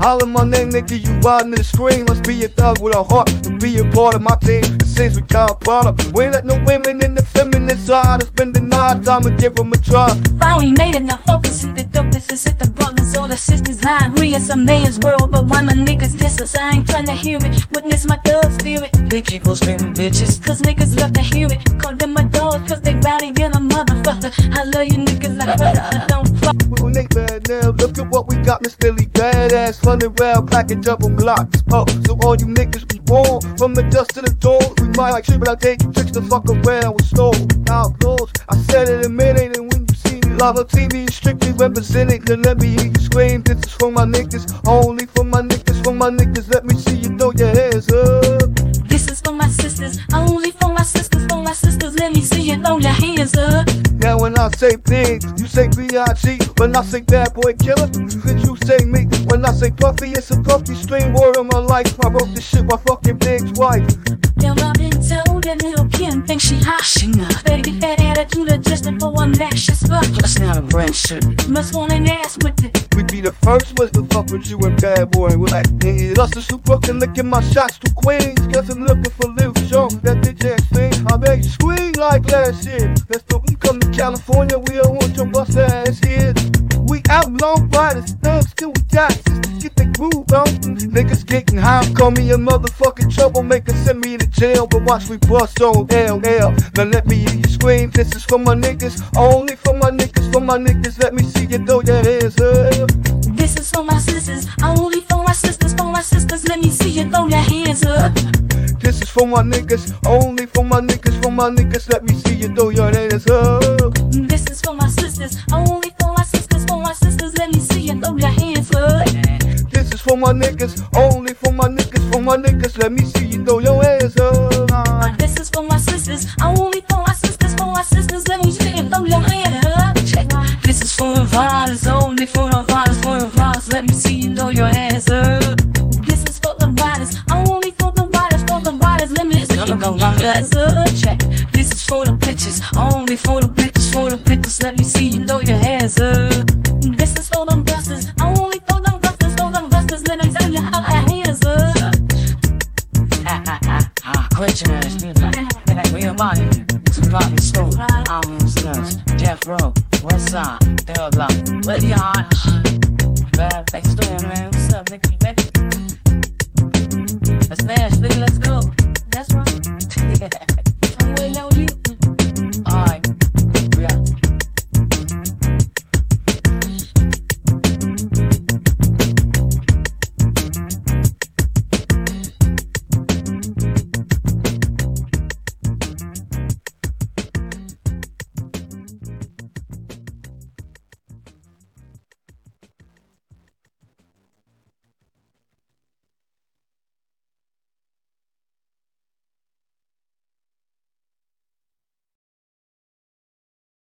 Holler my name, nigga, you riding the screen. Must be a thug with a heart to be a part of my team. It seems we got a problem. We ain't let no women in the feminine side. It's been denied. Time to give them a try. Finally made it, now focus hit the dope. This is hit the brothers, all the sisters. I agree, it's a man's world, but why my niggas diss us? I ain't trying to hear it. Witness my thugs feel it. Big people screaming bitches. Cause niggas love to hear it. Call them my dogs, cause they rowdy than a motherfucker. I love you niggas like. I don't fuck. We bad now. Look at what we got, Miss Lily badass, running round, package up on glocks. Oh, so all you niggas be born from the dust to the dawn. We might like shit, but I take you tricks to fuck around with stole outlaws. I said it a minute, and when you see me live on TV, strictly represented. Then let me hear you scream. This is for my niggas, only for my niggas, for my niggas. Let me see you throw your hands up. This is for my sisters, throw your hands up. Now when I say things, you say B.I.G. When I say bad boy killer, then you say me. When I say puffy, it's a puffy stream word of my life. I wrote this shit my fucking big's wife. Now I've been told that little Kim thinks she hot. She not. Baby, that attitude adjusting for one match is fuck. That's not a brand shit. Must want an ass with it. We'd be the first ones to fuck with you and bad boy. We're like, hey, us the super Brooklyn licking my shots to Queens. Guess I'm looking for Lil Sean, that DJ thing. You scream like last year. Let's go, we come to California, we don't want your bust ass here. We outlaw riders, thugs till we die. Sisters get the groove on. Niggas getting high, call me a motherfucking troublemaker, send me to jail. But watch we bust on LL. Now let me hear you scream. This is for my niggas, only for my niggas, for my niggas. Let me see you throw your hands up. This is for my sisters, only for my sisters, for my sisters. Let me see you throw your hands up. This is for my niggas, only for my niggas, for my niggas. Let me see you throw your hands up. This is for my sisters, only for my sisters, for my sisters. Let me see you throw your hands up. This is for my niggas, only for my niggas, for my niggas. Let me see you throw your hands up. This is for my sisters, only for my sisters, for my sisters. Let me see you throw your hands up. This is for the fathers, only for only for the bitches, for the bitches. Let me see you throw your hands up. This is for them busters, only for them busters, for them busters. Let me see you how your hands up. Ha ha ha ha. Question ass music. Like real money. Surviving school. I'm. Jeff Rowe. West Side. They're like, what you on? Bad, man.